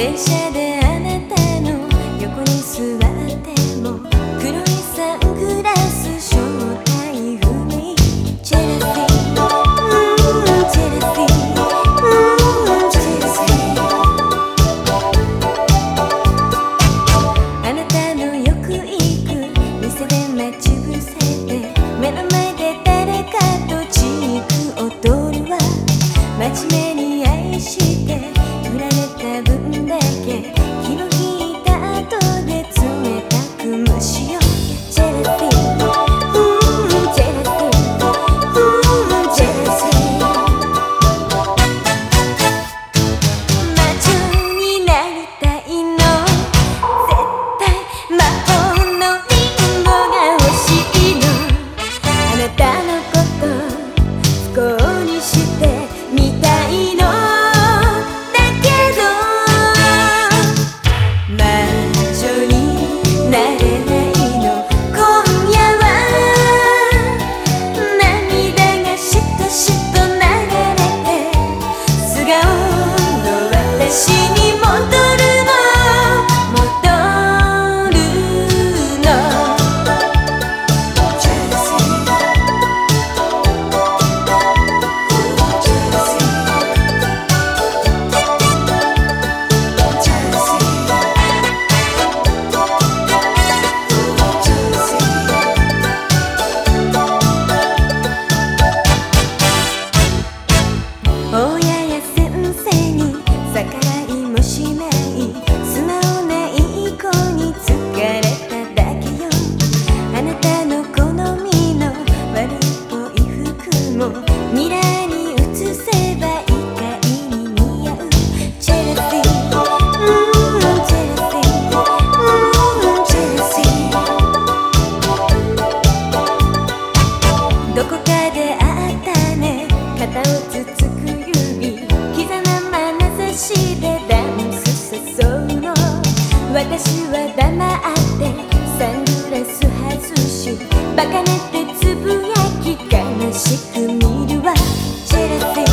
電車であなたの横に座っても黒いサングラス正体不明ジェラシーうェラシーうんジェラシーあなたのよく行く店で待ち伏せて目の前で誰かとちーク踊るわ。真面目に愛して出たね。肩をつつく指膝のな差しでダンス誘うの。私は黙って。サングラス外し。バカなってつぶやき。悲しく見るわ。チェラティ